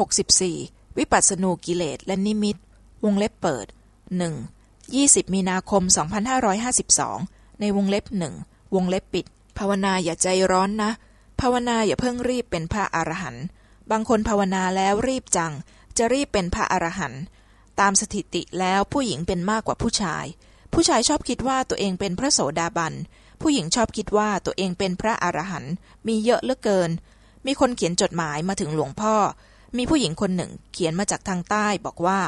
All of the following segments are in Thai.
64 วิปัสสนูกิเลสและนิมิต วงเล็บเปิด 1. 20 มีนาคม 2552 ในวงเล็บหนึ่งวงเล็บปิด ภาวนาอย่าใจร้อนนะ ภาวนาอย่าเพิ่งรีบเป็นพระอรหันต์บางคนภาวนาแล้วรีบจัง จะรีบเป็นพระอรหันต์ตามสถิติแล้วผู้หญิงเป็นมากกว่าผู้ชาย ผู้ชายชอบคิดว่าตัวเองเป็นพระโสดาบัน ผู้หญิงชอบคิดว่าตัวเองเป็นพระอรหันต์มีเยอะเหลือเกิน มีคนเขียนจดหมายมาถึงหลวงพ่อ มีผู้หญิงคนหนึ่งเขียนมาจากทางใต้บอกว่า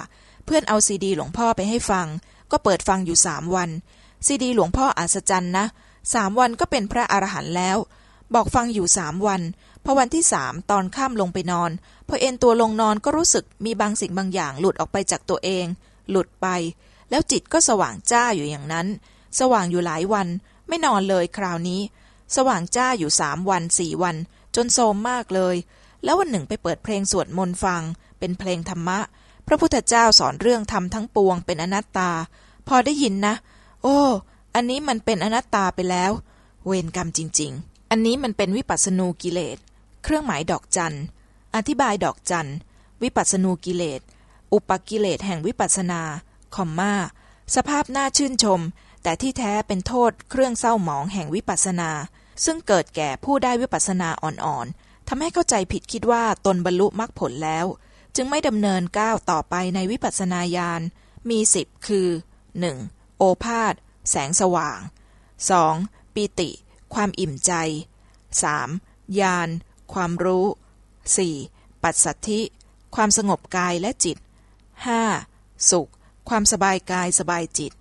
เพื่อนเอาซีดีหลวงพ่อไปให้ฟัง ก็เปิดฟังอยู่สามวัน ซีดีหลวงพ่ออัศจรรย์นะสามวันก็เป็นพระอรหันต์แล้ว บอกฟังอยู่สามวันพอวันที่สามตอนข้ามลงไปนอน พอเอ็นตัวลงนอนก็รู้สึกมีบางสิ่งบางอย่างหลุดออกไปจากตัวเอง หลุดไป แล้วจิตก็สว่างจ้าอยู่อย่างนั้น สว่างอยู่หลายวัน ไม่นอนเลยคราวนี้ สว่างจ้าอยู่สามวันสี่วัน จนโทมมากเลย แล้ววันหนึ่งไปเปิดเพลงสวดมนต์ฟัง เป็นเพลงธรรมะ พระพุทธเจ้าสอนเรื่องธรรมทั้งปวงเป็นอนัตตา พอได้ยินนะ โอ้ อันนี้มันเป็นอนัตตาไปแล้ว เวรกรรมจริง ๆ อันนี้มันเป็นวิปัสสนูกิเลส เครื่องหมายดอกจัน อธิบายดอกจัน วิปัสสนูกิเลส อุปกิเลสแห่งวิปัสสนา คอมมาสภาพน่าชื่นชม แต่ที่แท้เป็นโทษเครื่องเศร้าหมองแห่งวิปัสสนา ซึ่งเกิดแก่ผู้ได้วิปัสสนาอ่อนๆ ทำให้เข้าใจผิดคิดว่าตนบรรลุมรรคผลแล้ว จึงไม่ดำเนินก้าวต่อไปในวิปัสสนาญาณมีสิบคือ 1. โอภาษแสงสว่าง 2. ปีติ ความอิ่มใจ 3. ญาณความรู้ 4. ปัสสัทธิ ความสงบกายและจิต 5. สุข ความสบายกายสบายจิต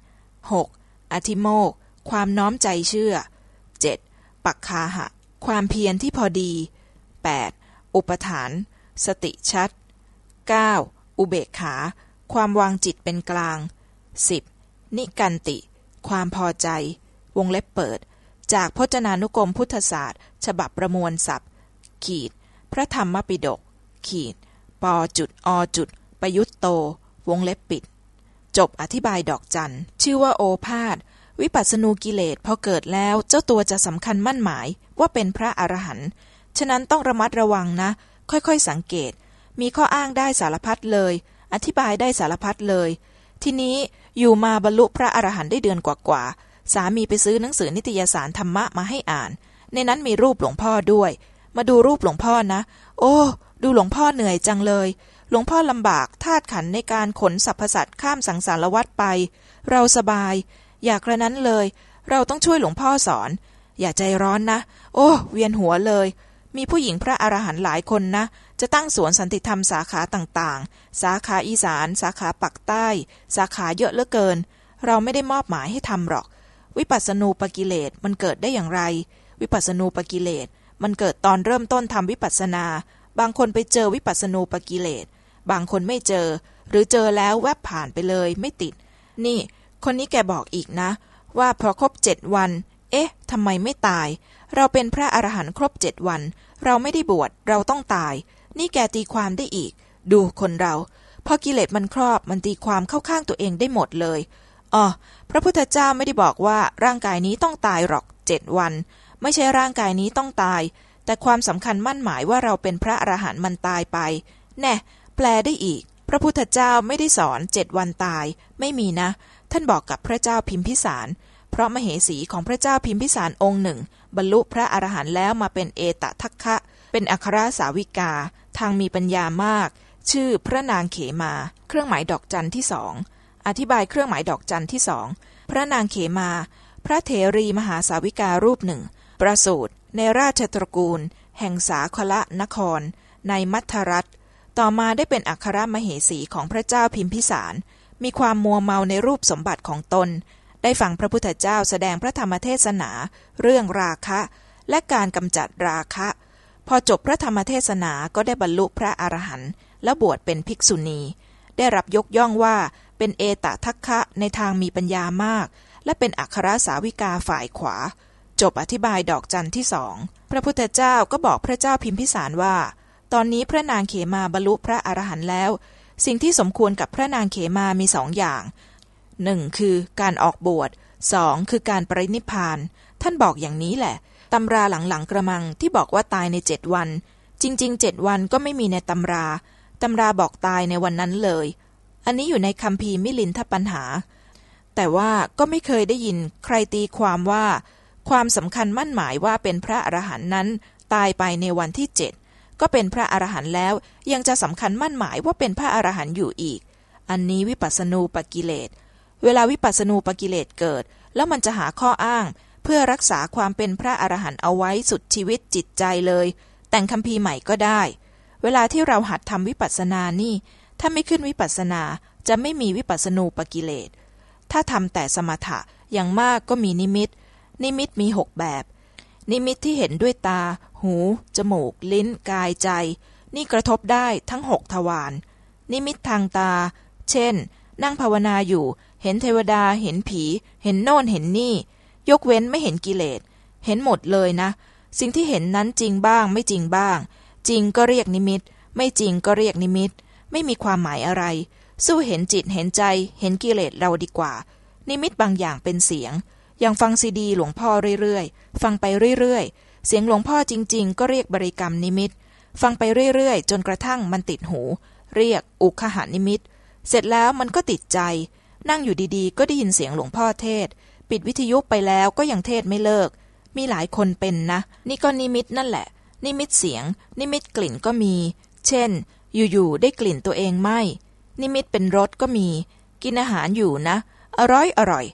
6. อธิโมก ความน้อมใจเชื่อ 7. ปักคาหะ ความเพียรที่พอดี 8. อุปทาน สติชัด 9. อุเบกขา ความวางจิตเป็นกลาง 10. นิกันติ ความพอใจ วงเล็บเปิด จากพจนานุกรมพุทธศาสตร์ ฉบับประมวลศัพท์ ขีด พระธรรมปิฎกขีดปอจุดอจุด ประยุตโต วงเล็บปิด จบอธิบายดอกจัน ชื่อว่าโอภาษวิปัสสนูกิเลสพอเกิดแล้วเจ้าตัวจะสำคัญมั่นหมายว่าเป็นพระอรหันต์ ฉะนั้นต้องระมัดระวังนะ ค่อยๆสังเกต มีข้ออ้างได้สารพัดเลย อธิบายได้สารพัดเลย ทีนี้อยู่มาบรรลุพระอรหันต์ได้เดือนกว่าๆสามีไปซื้อหนังสือนิตยสารธรรมะมาให้อ่าน ในนั้นมีรูปหลวงพ่อด้วย มาดูรูปหลวงพ่อนะ โอ้ดูหลวงพ่อเหนื่อยจังเลย หลวงพ่อลำบากธาตุขันในการขนสรรพสัตว์ข้ามสังสารวัฏไป เราสบาย อยากกระนั้นเลย เราต้องช่วยหลวงพ่อสอน อย่าใจร้อนนะ โอ้ เวียนหัวเลย มีผู้หญิงพระอรหันต์หลายคนนะ จะตั้งสวนสันติธรรมสาขาต่างๆ สาขาอีสาน สาขาปักใต้ สาขาเยอะเหลือเกิน เราไม่ได้มอบหมายให้ทำหรอก วิปัสสนูปกิเลสมันเกิดได้อย่างไร วิปัสสนูปกิเลสมันเกิดตอนเริ่มต้นทำวิปัสสนา บางคนไปเจอวิปัสสนูปกิเลส บางคนไม่เจอ หรือเจอแล้วแวบผ่านไปเลยไม่ติด นี่ คนนี้แกบอกอีกนะ ว่าพอครบเจ็ดวัน เอ๊ะทำไมไม่ตาย เราเป็นพระอรหันต์ครบเจ็ดวัน เราไม่ได้บวชเราต้องตาย นี่แกตีความได้อีก ดูคนเรา พอกิเลสมันครอบมันตีความเข้าข้างตัวเองได้หมดเลยอ๋อพระพุทธเจ้าไม่ได้บอกว่าร่างกายนี้ต้องตายหรอกเจ็ดวัน ไม่ใช่ร่างกายนี้ต้องตาย แต่ความสำคัญมั่นหมายว่าเราเป็นพระอรหันต์มันตายไป แน่ แปลได้อีก พระพุทธเจ้าไม่ได้สอนเจ็ดวันตาย ไม่มีนะ ท่านบอกกับพระเจ้าพิมพิสาร เพราะมเหสีของพระเจ้าพิมพิสารองค์หนึ่ง บรรลุพระอรหันต์แล้วมาเป็นเอตทัคคะ เป็นอัครสาวิกา ทางมีปัญญามาก ชื่อพระนางเขมา เครื่องหมายดอกจันที่สอง อธิบายเครื่องหมายดอกจันที่สอง พระนางเขมา พระเถรีมหาสาวิการูปหนึ่ง ประสูตรในราชตระกูล แห่งสาคละนคร ในมัทรัฐ ต่อมาได้เป็นอัครมเหสีของพระเจ้าพิมพิสาร มีความมัวเมาในรูปสมบัติของตน ได้ฟังพระพุทธเจ้าแสดงพระธรรมเทศนา เรื่องราคะ และการกำจัดราคะ พอจบพระธรรมเทศนาก็ได้บรรลุพระอรหันต์และบวชเป็นภิกษุณี ได้รับยกย่องว่าเป็นเอตทัคคะในทางมีปัญญามาก และเป็นอัครสาวิกาฝ่ายขวา จบอธิบายดอกจันที่สองพระพุทธเจ้าก็บอกพระเจ้าพิมพิสารว่า ตอนนี้พระนางเขมาบรรลุพระอรหันต์แล้ว สิ่งที่สมควรกับพระนางเขมามีสองอย่าง หนึ่งคือการออกบวชสองคือการปรินิพาน ท่านบอกอย่างนี้แหละ ตำราหลังๆกระมังที่บอกว่าตายในเจ็ดวัน จริงๆเจ็ดวันก็ไม่มีในตำรา ตำราบอกตายในวันนั้นเลย อันนี้อยู่ในคำพีมิลินทปัญหา แต่ว่าก็ไม่เคยได้ยินใครตีความว่า ความสำคัญมั่นหมายว่าเป็นพระอรหันต์นั้น ตายไปในวันที่เจ็ดก็เป็นพระอรหันต์แล้วยังจะสำคัญมั่นหมายว่าเป็นพระอรหันต์อยู่อีก อันนี้วิปัสสนูปกิเลส เวลาวิปัสสนูปกิเลสเกิด แล้วมันจะหาข้ออ้าง เพื่อรักษาความเป็นพระอรหันต์เอาไว้สุดชีวิตจิตใจเลย แต่งคำพีใหม่ก็ได้ เวลาที่เราหัดทำวิปัสสนานี่ ถ้าไม่ขึ้นวิปัสสนาจะไม่มีวิปัสสนูปกิเลส ถ้าทำแต่สมถะอย่างมากก็มีนิมิต นิมิตมีหกแบบ นิมิตที่เห็นด้วยตา หู จมูก ลิ้น กายใจ นี่กระทบได้ทั้งหกทวาร นิมิตทางตา เช่น นั่งภาวนาอยู่ เห็นเทวดา เห็นผี เห็นโน่นเห็นนี่ ยกเว้นไม่เห็นกิเลส เห็นหมดเลยนะ สิ่งที่เห็นนั้นจริงบ้าง ไม่จริงบ้าง จริงก็เรียกนิมิต ไม่จริงก็เรียกนิมิต ไม่มีความหมายอะไร สู้เห็นจิตเห็นใจ เห็นกิเลสเราดีกว่า นิมิตบางอย่างเป็นเสียง อย่างฟังซีดีหลวงพ่อเรื่อยๆ ฟังไปเรื่อยๆ เสียงหลวงพ่อจริง ๆ ก็เรียกบริกรรมนิมิต ฟังไปเรื่อยๆ จนกระทั่งมันติดหู เรียกอุคคหนิมิต เสร็จแล้วมันก็ติดใจ นั่งอยู่ดีๆ ก็ได้ยินเสียงหลวงพ่อเทศน์ ปิดวิทยุไปแล้วก็ยังเทศน์ไม่เลิก มีหลายคนเป็นนะ นี่ก็นิมิตนั่นแหละ นิมิตเสียง นิมิตกลิ่นก็มี เช่น อยู่ๆได้กลิ่นตัวเองไหมนิมิตเป็นรสก็มี กินอาหารอยู่นะ อร่อยอร่อย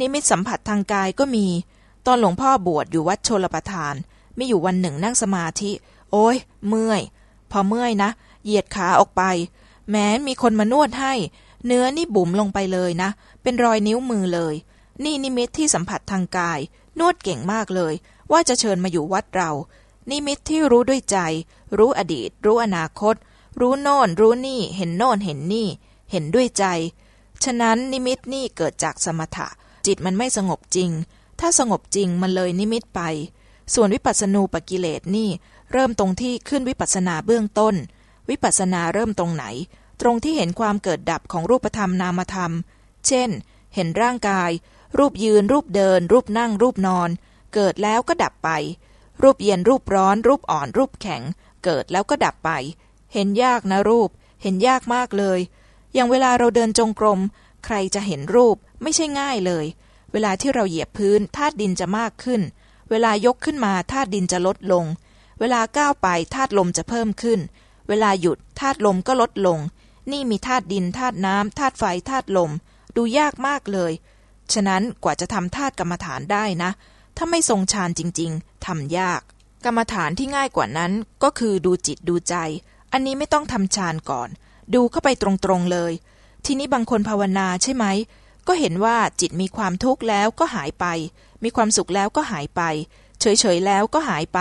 นิมิตสัมผัสทางกายก็มี ตอนหลวงพ่อบวชอยู่วัดโชลประทาน มีอยู่วันหนึ่งนั่งสมาธิ โอ้ยเมื่อย พอเมื่อยนะ เหยียดขาออกไป แม้มีคนมานวดให้ เนื้อนี่บุ๋มลงไปเลยนะ เป็นรอยนิ้วมือเลย นี่นิมิตที่สัมผัสทางกาย นวดเก่งมากเลย ว่าจะเชิญมาอยู่วัดเรา นิมิตที่รู้ด้วยใจ รู้อดีต รู้อนาคต รู้โน่น รู้นี่ เห็นโน่นเห็นนี่ เห็นด้วยใจ ฉะนั้นนิมิตนี่เกิดจากสมถะ จิตมันไม่สงบจริง ถ้าสงบจริงมันเลยนิมิตไป ส่วนวิปัสสนูปกิเลสนี่ เริ่มตรงที่ขึ้นวิปัสสนาเบื้องต้น วิปัสสนาเริ่มตรงไหน ตรงที่เห็นความเกิดดับของรูปธรรมนามธรรม เช่น เห็นร่างกาย รูปยืน รูปเดิน รูปนั่ง รูปนอน เกิดแล้วก็ดับไป รูปเย็นรูปร้อน รูปอ่อน รูปแข็ง เกิดแล้วก็ดับไป เห็นยากนะรูป เห็นยากมากเลย อย่างเวลาเราเดินจงกรม ใครจะเห็นรูปไม่ใช่ง่ายเลย เวลาที่เราเหยียบพื้นธาตุดินจะมากขึ้น เวลายกขึ้นมาธาตุดินจะลดลง เวลาก้าวไปธาตุลมจะเพิ่มขึ้น เวลาหยุดธาตุลมก็ลดลง นี่มีธาตุดินธาตุน้ำธาตุไฟธาตุลม ดูยากมากเลย ฉะนั้นกว่าจะทำธาตุกรรมฐานได้นะ ถ้าไม่ทรงฌานจริง ๆทำยาก กรรมฐานที่ง่ายกว่านั้นก็คือดูจิตดูใจ อันนี้ไม่ต้องทำฌานก่อน ดูเข้าไปตรงๆเลย ทีนี้บางคนภาวนาใช่ไหมก็เห็นว่าจิตมีความทุกข์แล้วก็หายไป มีความสุขแล้วก็หายไป เฉยๆแล้วก็หายไป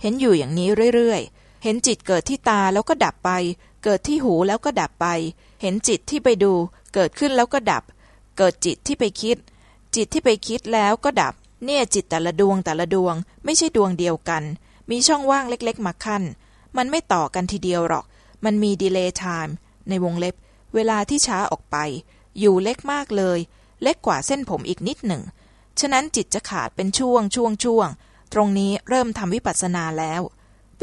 เห็นอยู่อย่างนี้เรื่อยๆ เห็นจิตเกิดที่ตาแล้วก็ดับไป เกิดที่หูแล้วก็ดับไป เห็นจิตที่ไปดู เกิดขึ้นแล้วก็ดับ เกิดจิตที่ไปคิด จิตที่ไปคิดแล้วก็ดับ เนี่ยจิตแต่ละดวงแต่ละดวง ไม่ใช่ดวงเดียวกัน มีช่องว่างเล็กๆมาคั่น มันไม่ต่อกันทีเดียวหรอก มันมี delay time ในวงเล็บ เวลาที่ช้าออกไป อยู่เล็กมากเลย เล็กกว่าเส้นผมอีกนิดหนึ่ง ฉะนั้นจิตจะขาดเป็นช่วงช่วงช่วง ตรงนี้เริ่มทำวิปัสสนาแล้ว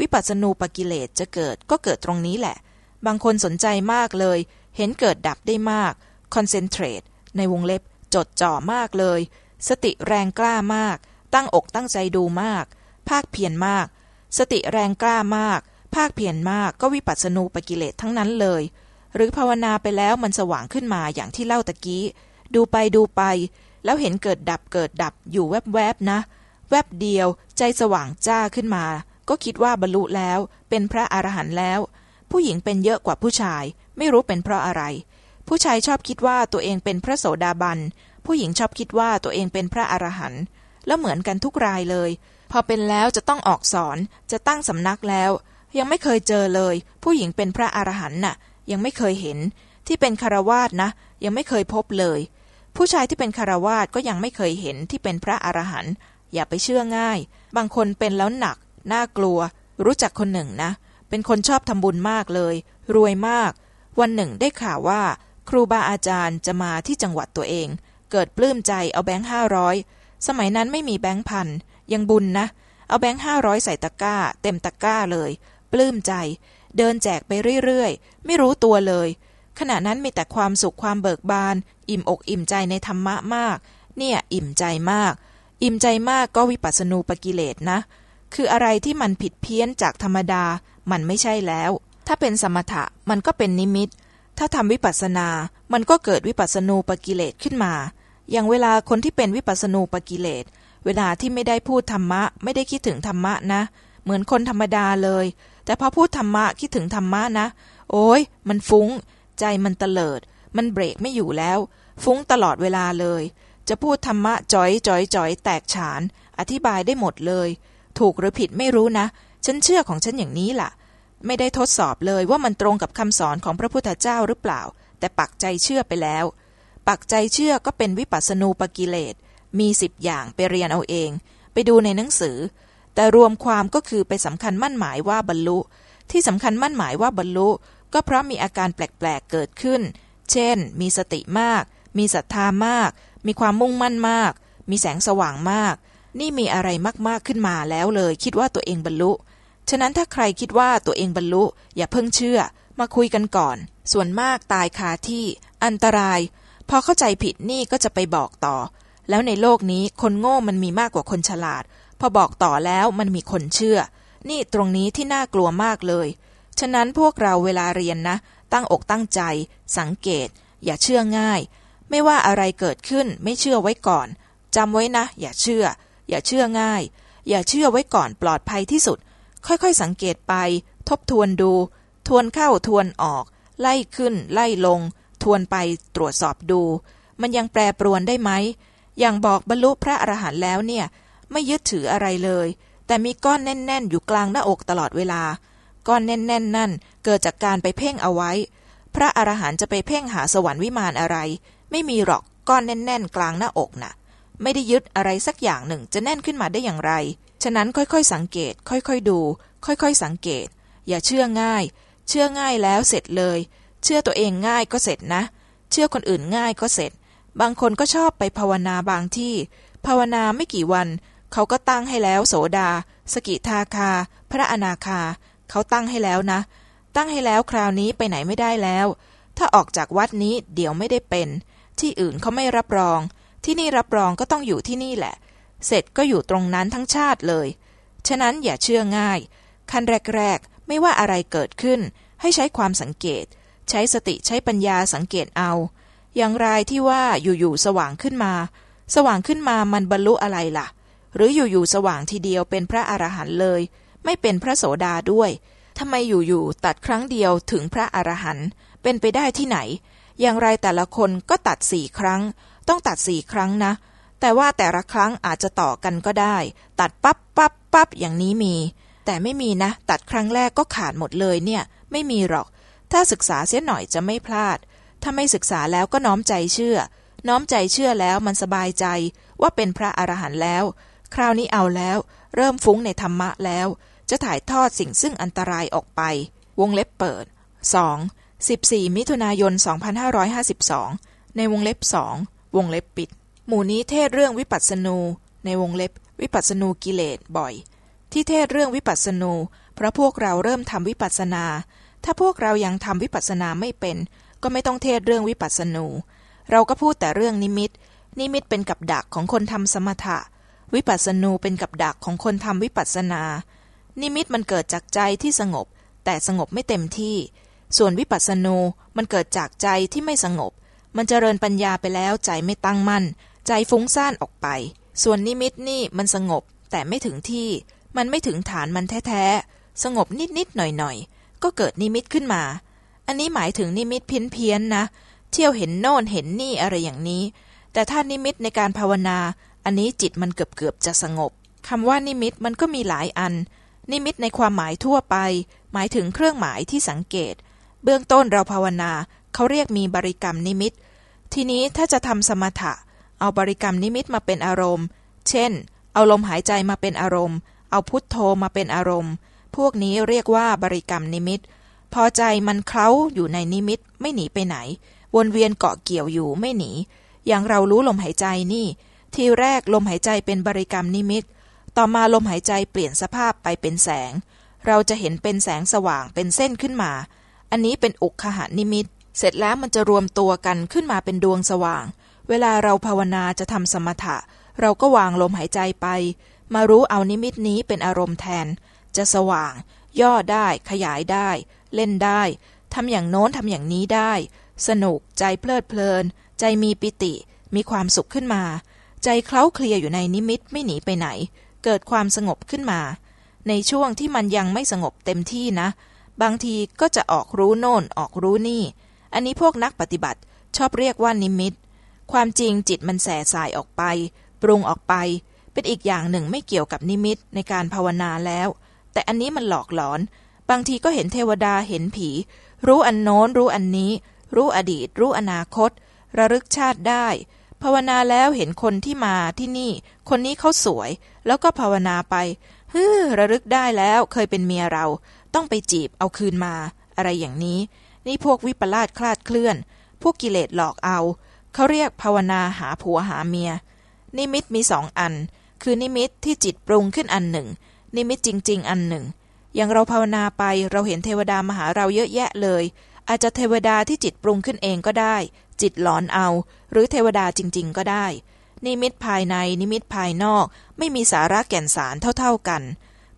วิปัสสนูปกิเลสจะเกิดก็เกิดตรงนี้แหละ บางคนสนใจมากเลย เห็นเกิดดับได้มากคอนเซนเทรตในวงเล็บ จดจ่อมากเลย สติแรงกล้ามาก ตั้งอกตั้งใจดูมาก ภาคเพียรมาก สติแรงกล้ามาก ภาคเพียรมากก็วิปัสสนูปกิเลสทั้งนั้นเลย หรือภาวนาไปแล้วมันสว่างขึ้นมาอย่างที่เล่าตะกี้ ดูไปดูไป แล้วเห็นเกิดดับเกิดดับอยู่แวบๆนะ แวบเดียวใจสว่างจ้าขึ้นมา ก็คิดว่าบรรลุแล้ว เป็นพระอรหันต์แล้ว ผู้หญิงเป็นเยอะกว่าผู้ชาย ไม่รู้เป็นเพราะอะไร ผู้ชายชอบคิดว่าตัวเองเป็นพระโสดาบัน ผู้หญิงชอบคิดว่าตัวเองเป็นพระอรหันต์แล้วเหมือนกันทุกรายเลย พอเป็นแล้วจะต้องออกสอนจะตั้งสำนักแล้ว ยังไม่เคยเจอเลย ผู้หญิงเป็นพระอรหันต์น่ะ ยังไม่เคยเห็น ที่เป็นคารวาสนะ ยังไม่เคยพบเลย ผู้ชายที่เป็นคารวาสก็ยังไม่เคยเห็นที่เป็นพระอรหันต์อย่าไปเชื่อง่าย บางคนเป็นแล้วหนัก น่ากลัว รู้จักคนหนึ่งนะเเป็นคนชอบทำบุญมากเลย รวยมาก วันหนึ่งได้ข่าวว่า ครูบาอาจารย์จะมาที่จังหวัดตัวเอง เกิดปลื้มใจเอาแบงค์ห้าร้อยสมัยนั้นไม่มีแบงค์พันยังบุญนะ เอาแบงค์ห้าร้อยใส่ตะกร้า เต็มตะกร้าเลย ปลื้มใจ เดินแจกไปเรื่อยๆ ไม่รู้ตัวเลย ขณะนั้นมีแต่ความสุขความเบิกบาน อิ่มอกอิ่มใจในธรรมะมาก เนี่ยอิ่มใจมาก อิ่มใจมากก็วิปัสสนูปกิเลสนะ คืออะไรที่มันผิดเพี้ยนจากธรรมดา มันไม่ใช่แล้ว ถ้าเป็นสมถะมันก็เป็นนิมิต ถ้าทำวิปัสสนา มันก็เกิดวิปัสสนูปกิเลสขึ้นมา อย่างเวลาคนที่เป็นวิปัสสนูปกิเลส เวลาที่ไม่ได้พูดธรรมะ ไม่ได้คิดถึงธรรมะนะ เหมือนคนธรรมดาเลย แต่พอพูดธรรมะคิดถึงธรรมะนะ โอ้ยมันฟุ้ง ใจมันเตลิด มันเบรกไม่อยู่แล้ว ฟุ้งตลอดเวลาเลย จะพูดธรรมะจอยจอยจอยแตกฉาน อธิบายได้หมดเลย ถูกหรือผิดไม่รู้นะ ฉันเชื่อของฉันอย่างนี้ล่ะ ไม่ได้ทดสอบเลยว่ามันตรงกับคำสอนของพระพุทธเจ้าหรือเปล่า แต่ปักใจเชื่อไปแล้ว ปักใจเชื่อก็เป็นวิปัสสนูปกิเลส มีสิบอย่างไปเรียนเอาเอง ไปดูในหนังสือ แต่รวมความก็คือไปสำคัญมั่นหมายว่าบรรลุ ที่สำคัญมั่นหมายว่าบรรลุ ก็เพราะมีอาการแปลกๆเกิดขึ้น เช่น มีสติมาก มีศรัทธามาก มีความมุ่งมั่นมาก มีแสงสว่างมากนี่มีอะไรมาก ๆ ขึ้นมาแล้วเลย คิดว่าตัวเองบรรลุ ฉะนั้นถ้าใครคิดว่าตัวเองบรรลุอย่าเพิ่งเชื่อ มาคุยกันก่อน ส่วนมากตายคาที่ อันตราย พอเข้าใจผิดนี่ก็จะไปบอกต่อ แล้วในโลกนี้คนโง่มันมีมากกว่าคนฉลาด พอบอกต่อแล้วมันมีคนเชื่อ นี่ตรงนี้ที่น่ากลัวมากเลย ฉะนั้นพวกเราเวลาเรียนนะ ตั้งอกตั้งใจ สังเกต อย่าเชื่อง่าย ไม่ว่าอะไรเกิดขึ้นไม่เชื่อไว้ก่อนจำไว้นะ อย่าเชื่อ อย่าเชื่อง่าย อย่าเชื่อไว้ก่อนปลอดภัยที่สุด ค่อยๆสังเกตไป ทบทวนดู ทวนเข้าทวนออก ไล่ขึ้น ไล่ลง ทวนไปตรวจสอบดู มันยังแปรปรวนได้ไหม อย่างบอกบรรลุพระอรหันต์แล้วเนี่ย ไม่ยึดถืออะไรเลย แต่มีก้อนแน่น ๆ อยู่กลางหน้าอกตลอดเวลา ก้อนแน่น ๆ นั่น เกิดจากการไปเพ่งเอาไว้ พระอรหันต์จะไปเพ่งหาสวรรค์วิมานอะไร ไม่มีหรอกก้อนแน่น ๆ กลางหน้าอกน่ะ ไม่ได้ยึดอะไรสักอย่างหนึ่งจะแน่นขึ้นมาได้อย่างไร ฉะนั้นค่อยๆสังเกต ค่อยๆดู ค่อยๆสังเกต อย่าเชื่อง่าย เชื่อง่ายแล้วเสร็จเลย เชื่อตัวเองง่ายก็เสร็จนะ เชื่อคนอื่นง่ายก็เสร็จ บางคนก็ชอบไปภาวนาบางที่ ภาวนาไม่กี่วัน เขาก็ตั้งให้แล้วโสดา สกิทาคา พระอนาคา เขาตั้งให้แล้วนะ ตั้งให้แล้วคราวนี้ไปไหนไม่ได้แล้ว ถ้าออกจากวัดนี้เดี๋ยวไม่ได้เป็น ที่อื่นเขาไม่รับรอง ที่นี่รับรองก็ต้องอยู่ที่นี่แหละ เสร็จก็อยู่ตรงนั้นทั้งชาติเลย ฉะนั้นอย่าเชื่อง่าย ขั้นแรก ๆ ไม่ว่าอะไรเกิดขึ้น ให้ใช้ความสังเกต ใช้สติใช้ปัญญาสังเกตเอา อย่างไรที่ว่าอยู่ๆสว่างขึ้นมา สว่างขึ้นมามันบรรลุอะไรล่ะ หรืออยู่ๆสว่างทีเดียวเป็นพระอรหันต์เลย ไม่เป็นพระโสดาด้วยทำไมอยู่ๆตัดครั้งเดียวถึงพระอรหันต์เป็นไปได้ที่ไหน อย่างไรแต่ละคนก็ตัดสี่ครั้ง ต้องตัดสี่ครั้งนะ แต่ว่าแต่ละครั้งอาจจะต่อกันก็ได้ ตัดปั๊บปั๊บปั๊บอย่างนี้มี แต่ไม่มีนะ ตัดครั้งแรกก็ขาดหมดเลยเนี่ย ไม่มีหรอก ถ้าศึกษาเสียหน่อยจะไม่พลาด ถ้าไม่ศึกษาแล้วก็น้อมใจเชื่อ น้อมใจเชื่อแล้วมันสบายใจ ว่าเป็นพระอรหันต์แล้ว คราวนี้เอาแล้ว เริ่มฟุ้งในธรรมะแล้ว จะถ่ายทอดสิ่งซึ่งอันตรายออกไป วงเล็บเปิด 2. 14 มิถุนายน 2552 ในวงเล็บสองวงเล็บปิด หมู่นี้เทศเรื่องวิปัสสนูในวงเล็บวิปัสสนูกิเลสบ่อย ที่เทศเรื่องวิปัสสนูเพราะพวกเราเริ่มทำวิปัสสนา ถ้าพวกเรายังทำวิปัสสนาไม่เป็น ก็ไม่ต้องเทศเรื่องวิปัสสนู เราก็พูดแต่เรื่องนิมิต นิมิตเป็นกับดักของคนทำสมถะ วิปัสสนูเป็นกับดักของคนทำวิปัสสนา นิมิตมันเกิดจากใจที่สงบ แต่สงบไม่เต็มที่ ส่วนวิปัสสนูมันเกิดจากใจที่ไม่สงบ มันเจริญปัญญาไปแล้วใจไม่ตั้งมั่น ใจฟุ้งซ่านออกไป ส่วนนิมิตนี่มันสงบ แต่ไม่ถึงที่มันไม่ถึงฐานมันแท้ๆ สงบนิดๆหน่อยๆ ก็เกิดนิมิตขึ้นมา อันนี้หมายถึงนิมิตเพี้ยนๆนะ เที่ยวเห็นโน่นเห็นนี่อะไรอย่างนี้ แต่ถ้านิมิตในการภาวนา อันนี้จิตมันเกือบๆจะสงบคำว่านิมิตมันก็มีหลายอัน นิมิตในความหมายทั่วไป หมายถึงเครื่องหมายที่สังเกต เบื้องต้นเราภาวนาเขาเรียกมีบริกรรมนิมิต ทีนี้ถ้าจะทำสมถะ เอาบริกรรมนิมิตมาเป็นอารมณ์ เช่น เอาลมหายใจมาเป็นอารมณ์ เอาพุทโธมาเป็นอารมณ์ พวกนี้เรียกว่าบริกรรมนิมิต พอใจมันเคล้าอยู่ในนิมิตไม่หนีไปไหน วนเวียนเกาะเกี่ยวอยู่ไม่หนี อย่างเรารู้ลมหายใจนี่ ทีแรกลมหายใจเป็นบริกรรมนิมิต ต่อมาลมหายใจเปลี่ยนสภาพไปเป็นแสง เราจะเห็นเป็นแสงสว่างเป็นเส้นขึ้นมา อันนี้เป็นอุคหานิมิต เสร็จแล้วมันจะรวมตัวกันขึ้นมาเป็นดวงสว่าง เวลาเราภาวนาจะทำสมถะ เราก็วางลมหายใจไป มารู้เอานิมิตนี้เป็นอารมณ์แทน จะสว่าง ย่อได้ ขยายได้ เล่นได้ทำอย่างโน้นทำอย่างนี้ได้ สนุกใจเพลิดเพลิน ใจมีปิติ มีความสุขขึ้นมา ใจเคล้าเคลียอยู่ในนิมิตไม่หนีไปไหน เกิดความสงบขึ้นมา ในช่วงที่มันยังไม่สงบเต็มที่นะ บางทีก็จะออกรู้โน่นออกรู้นี่ อันนี้พวกนักปฏิบัติชอบเรียกว่านิมิต ความจริงจิตมันแส่สายออกไป ปรุงออกไป เป็นอีกอย่างหนึ่งไม่เกี่ยวกับนิมิตในการภาวนาแล้ว แต่อันนี้มันหลอกหลอน บางทีก็เห็นเทวดาเห็นผี รู้อันโน้น รู้อันนี้ รู้อดีต รู้อนาคต ระลึกชาติได้ ภาวนาแล้วเห็นคนที่มาที่นี่ คนนี้เขาสวย แล้วก็ภาวนาไปฮึระลึกได้แล้วเคยเป็นเมียเรา ต้องไปจีบเอาคืนมา อะไรอย่างนี้ นี่พวกวิปลาสคลาดเคลื่อน พวกกิเลสหลอกเอา เขาเรียกภาวนาหาผัวหาเมีย นิมิตมีสองอัน คือนิมิตที่จิตปรุงขึ้นอันหนึ่ง นิมิตจริง ๆ อันหนึ่ง อย่างเราภาวนาไปเราเห็นเทวดามาหาเราเยอะแยะเลย อาจจะเทวดาที่จิตปรุงขึ้นเองก็ได้ จิตหลอนเอา หรือเทวดาจริง ๆ ก็ได้ นิมิตภายในนิมิตภายนอก ไม่มีสาระแก่นสารเท่าๆกัน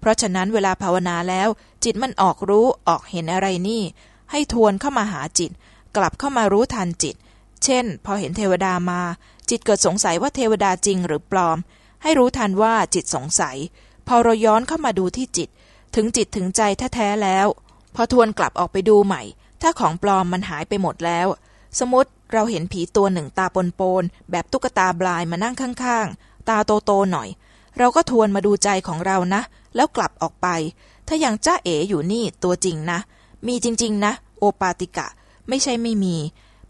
เพราะฉะนั้นเวลาภาวนาแล้ว จิตมันออกรู้ออกเห็นอะไรนี่ ให้ทวนเข้ามาหาจิต กลับเข้ามารู้ทันจิต เช่น พอเห็นเทวดามา จิตเกิดสงสัยว่าเทวดาจริงหรือปลอม ให้รู้ทันว่าจิตสงสัย พอเราย้อนเข้ามาดูที่จิต ถึงจิตถึงใจแท้ๆแล้ว พอทวนกลับออกไปดูใหม่ ถ้าของปลอมมันหายไปหมดแล้ว สมมติเราเห็นผีตัวหนึ่งตาปนๆแบบตุ๊กตาบลายมานั่งข้างๆ ตาโตๆหน่อย เราก็ทวนมาดูใจของเรานะ แล้วกลับออกไป ถ้ายังจ้าเอ๋อยู่นี่ตัวจริงนะ มีจริงๆนะ โอปาติกะ ไม่ใช่ไม่มี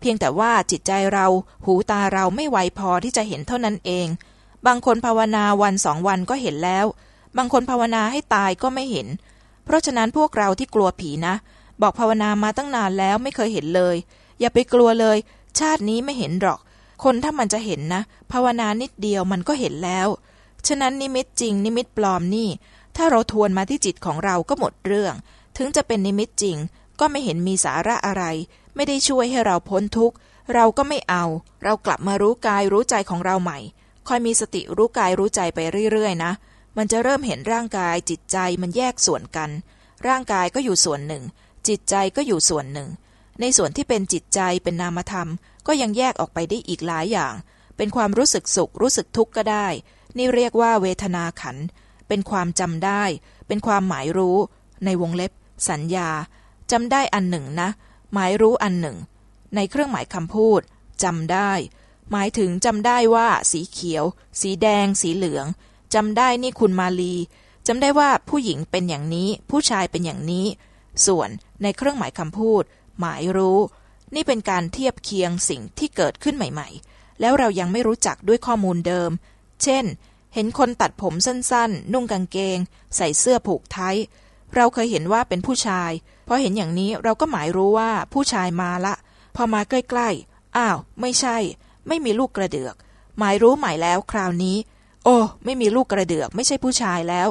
เพียงแต่ว่าจิตใจเราหูตาเราไม่ไวพอที่จะเห็นเท่านั้นเอง บางคนภาวนาวันสองวันก็เห็นแล้ว บางคนภาวนาให้ตายก็ไม่เห็น เพราะฉะนั้นพวกเราที่กลัวผีนะ บอกภาวนามาตั้งนานแล้วไม่เคยเห็นเลย อย่าไปกลัวเลย ชาตินี้ไม่เห็นหรอก คนถ้ามันจะเห็นนะ ภาวนานิดเดียวมันก็เห็นแล้ว ฉะนั้นนิมิตจริง นิมิตปลอมนี่ ถ้าเราทวนมาที่จิตของเราก็หมดเรื่อง ถึงจะเป็นนิมิตจริงก็ไม่เห็นมีสาระอะไร ไม่ได้ช่วยให้เราพ้นทุกข์ เราก็ไม่เอา เรากลับมารู้กายรู้ใจของเราใหม่ คอยมีสติรู้กายรู้ใจไปเรื่อยๆนะ มันจะเริ่มเห็นร่างกายจิตใจมันแยกส่วนกัน ร่างกายก็อยู่ส่วนหนึ่ง จิตใจก็อยู่ส่วนหนึ่ง ในส่วนที่เป็นจิตใจเป็นนามธรรม ก็ยังแยกออกไปได้อีกหลายอย่าง เป็นความรู้สึกสุขรู้สึกทุกข์ก็ได้ นี่เรียกว่าเวทนาขัน เป็นความจำได้ เป็นความหมายรู้ ในวงเล็บ สัญญาจำได้อันหนึ่งนะ หมายรู้อันหนึ่ง ในเครื่องหมายคำพูดจำได้ หมายถึงจำได้ว่า สีเขียว สีแดง สีเหลืองจำได้นี่คุณมาลีจำได้ว่าผู้หญิงเป็นอย่างนี้ ผู้ชายเป็นอย่างนี้ ส่วนในเครื่องหมายคำพูด หมายรู้ นี่เป็นการเทียบเคียงสิ่งที่เกิดขึ้นใหม่ ๆ แล้วเรายังไม่รู้จักด้วยข้อมูลเดิม เช่น เห็นคนตัดผมสั้น ๆ นุ่งกางเกง ใส่เสื้อผูกไทยเราเคยเห็นว่าเป็นผู้ชาย พอเห็นอย่างนี้เราก็หมายรู้ว่าผู้ชายมาละ พอมาใกล้ๆ อ้าว ไม่ใช่ ไม่มีลูกกระเดือก หมายรู้หม่แล้วคราวนี้ โอ้ ไม่มีลูกกระเดือก ไม่ใช่ผู้ชายแล้ว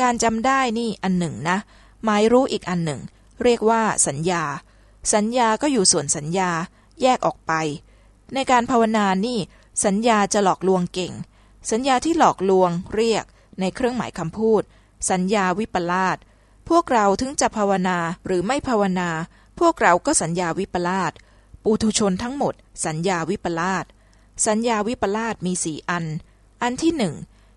การจำได้นี่อันหนึ่งนะ หมายรู้อีกอันหนึ่ง เรียกว่าสัญญา สัญญาก็อยู่ส่วนสัญญา แยกออกไป ในการภาวนานี่ สัญญาจะหลอกลวงเก่ง สัญญาที่หลอกลวง เรียก ในเครื่องหมายคำพูด สัญญาวิปลาส พวกเราถึงจะภาวนาหรือไม่ภาวนา พวกเราก็สัญญาวิปลาสปุถุชนทั้งหมด สัญญาวิปลาสสัญญาวิปลาสมีสี่อัน อันที่หนึ่ง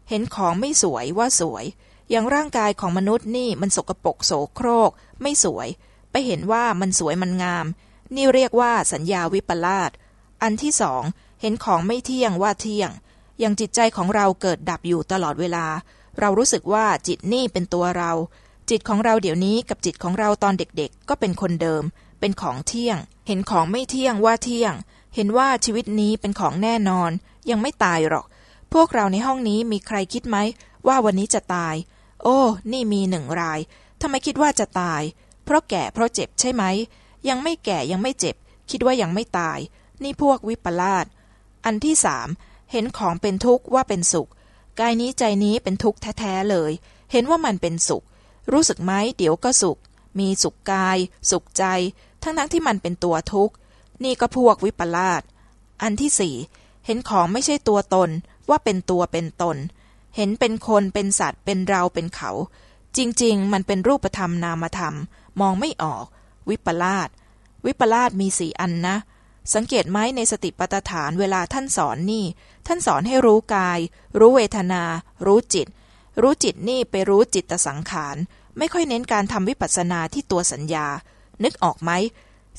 เห็นของไม่สวยว่าสวย อย่างร่างกายของมนุษย์นี่มันสกปรกโสโครก ไม่สวย ไปเห็นว่ามันสวยมันงาม นี่เรียกว่าสัญญาวิปลาสอันที่สองเห็นของไม่เที่ยงว่าเที่ยง อย่างจิตใจของเราเกิดดับอยู่ตลอดเวลา เรารู้สึกว่าจิตนี่เป็นตัวเรา จิตของเราเดี๋ยวนี้กับจิตของเราตอนเด็กๆ ก็เป็นคนเดิม เป็นของเที่ยง เห็นของไม่เที่ยงว่าเที่ยง เห็นว่าชีวิตนี้เป็นของแน่นอน ยังไม่ตายหรอก พวกเราในห้องนี้มีใครคิดไหมว่าวันนี้จะตาย โอ้ นี่มีหนึ่งรายทำไมคิดว่าจะตาย เพราะแก่เพราะเจ็บใช่ไหม ยังไม่แก่ยังไม่เจ็บ คิดว่ายังไม่ตาย นี่พวกวิปลาสอันที่สามเห็นของเป็นทุกข์ว่าเป็นสุข กายนี้ใจนี้เป็นทุกข์แท้ๆเลย เห็นว่ามันเป็นสุข รู้สึกไหมเดี๋ยวก็สุข มีสุขกาย สุขใจ ทั้งทั้งที่มันเป็นตัวทุกข์ นี่ก็พวกวิปลาสอันที่สี่เห็นของไม่ใช่ตัวตนว่าเป็นตัวเป็นตน เห็นเป็นคนเป็นสัตว์เป็นเราเป็นเขา จริง ๆ มันเป็นรูปธรรมนามธรรม มองไม่ออก วิปลาสวิปลาสมีสี่อันนะ สังเกตไหมในสติปัฏฐานเวลาท่านสอนนี่ ท่านสอนให้รู้กาย รู้เวทนา รู้จิต รู้จิตนี่ไปรู้จิตสังขาร ไม่ค่อยเน้นการทำวิปัสสนาที่ตัวสัญญา นึกออกไหม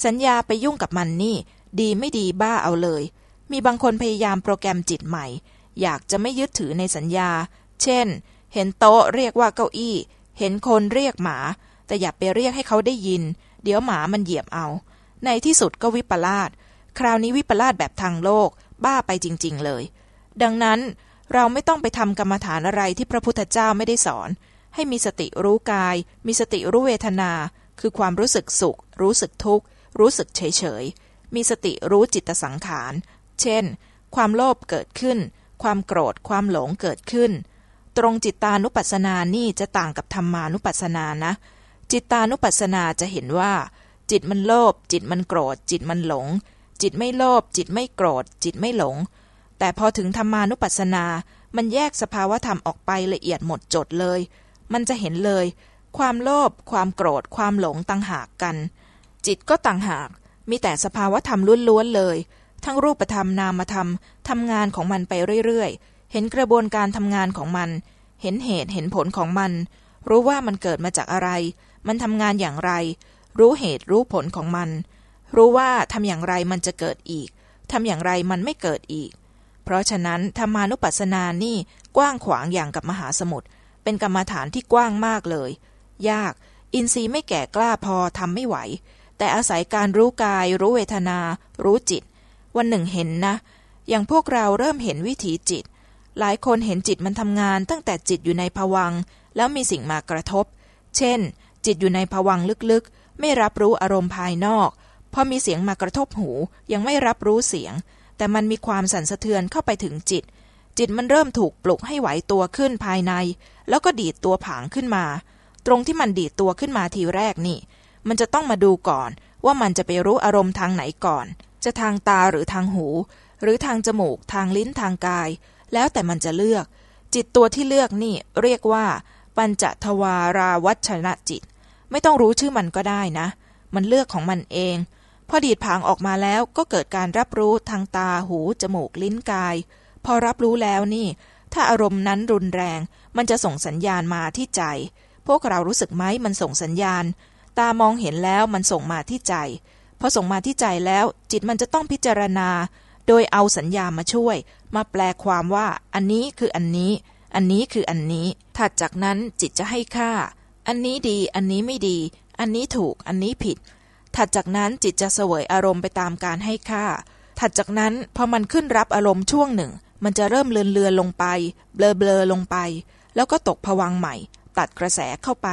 สัญญาไปยุ่งกับมันนี่ ดีไม่ดีบ้าเอาเลย มีบางคนพยายามโปรแกรมจิตใหม่ อยากจะไม่ยึดถือในสัญญา เช่น เห็นโต๊ะเรียกว่าเก้าอี้ เห็นคนเรียกหมา แต่อย่าไปเรียกให้เขาได้ยิน เดี๋ยวหมามันเหยียบเอา ในที่สุดก็วิปลาสคราวนี้วิปลาสแบบทางโลก บ้าไปจริง ๆ เลย ดังนั้นเราไม่ต้องไปทำกรรมฐานอะไรที่พระพุทธเจ้าไม่ได้สอน ให้มีสติรู้กาย มีสติรู้เวทนา คือความรู้สึกสุข รู้สึกทุกข์ รู้สึกเฉยๆมีสติรู้จิตสังขาร เช่น ความโลภเกิดขึ้น ความโกรธ ความหลงเกิดขึ้น ตรงจิตตานุปัสสนานี่จะต่างกับธรรมานุปัสสนานะ จิตตานุปัสสนาจะเห็นว่า จิตมันโลภ จิตมันโกรธ จิตมันหลง จิตไม่โลภ จิตไม่โกรธ จิตไม่หลง แต่พอถึงธรรมานุปัสสนา มันแยกสภาวะธรรมออกไปละเอียดหมดจดเลย มันจะเห็นเลย ความโลภความโกรธ ความหลงต่างหากกัน จิตก็ต่างหาก มีแต่สภาวธรรมล้วนๆเลย ทั้งรูปธรรมนามธรรมทำงานของมันไปเรื่อยๆ เห็นกระบวนการทำงานของมัน เห็นเหตุเห็นผลของมัน รู้ว่ามันเกิดมาจากอะไร มันทำงานอย่างไร รู้เหตุรู้ผลของมัน รู้ว่าทำอย่างไรมันจะเกิดอีกทำอย่างไรมันไม่เกิดอีก เพราะฉะนั้นธรรมานุปัสสนานี่กว้างขวางอย่างกับมหาสมุทร เป็นกรรมฐานที่กว้างมากเลย ยาก อินทรีย์ไม่แก่กล้าพอทำไม่ไหว แต่อาศัยการรู้กาย รู้เวทนา รู้จิต วันหนึ่งเห็นนะ อย่างพวกเราเริ่มเห็นวิถีจิต หลายคนเห็นจิตมันทำงานตั้งแต่จิตอยู่ในภวัง แล้วมีสิ่งมากระทบ เช่น จิตอยู่ในภวังลึกๆ ไม่รับรู้อารมณ์ภายนอกพอมีเสียงมากระทบหูยังไม่รับรู้เสียง แต่มันมีความสั่นสะเทือนเข้าไปถึงจิต จิตมันเริ่มถูกปลุกให้ไหวตัวขึ้นภายใน แล้วก็ดีดตัวผางขึ้นมา ตรงที่มันดีดตัวขึ้นมาทีแรกนี่ มันจะต้องมาดูก่อนว่ามันจะไปรู้อารมณ์ทางไหนก่อน จะทางตาหรือทางหู หรือทางจมูก ทางลิ้นทางกาย แล้วแต่มันจะเลือก จิตตัวที่เลือกนี่เรียกว่า ปัญจทวาราวัชนะจิต ไม่ต้องรู้ชื่อมันก็ได้นะ มันเลือกของมันเอง พอดีดผางออกมาแล้วก็เกิดการรับรู้ทางตาหู จมูกลิ้นกาย พอรับรู้แล้วนี่ ถ้าอารมณ์นั้นรุนแรง มันจะส่งสัญญาณมาที่ใจ พวกเรารู้สึกไหมมันส่งสัญญาณ ตามองเห็นแล้วมันส่งมาที่ใจ พอส่งมาที่ใจแล้ว จิตมันจะต้องพิจารณา โดยเอาสัญญามาช่วย มาแปลความว่า อันนี้คืออันนี้ อันนี้คืออันนี้ ถัดจากนั้นจิตจะให้ค่า อันนี้ดี อันนี้ไม่ดี อันนี้ถูก อันนี้ผิด ถัดจากนั้นจิตจะเสวยอารมณ์ไปตามการให้ค่าถัดจากนั้นพอมันขึ้นรับอารมณ์ช่วงหนึ่ง มันจะเริ่มเลือนเลือนลงไป เบลอเบลอลงไป แล้วก็ตกผวังใหม่ ตัดกระแสเข้าไป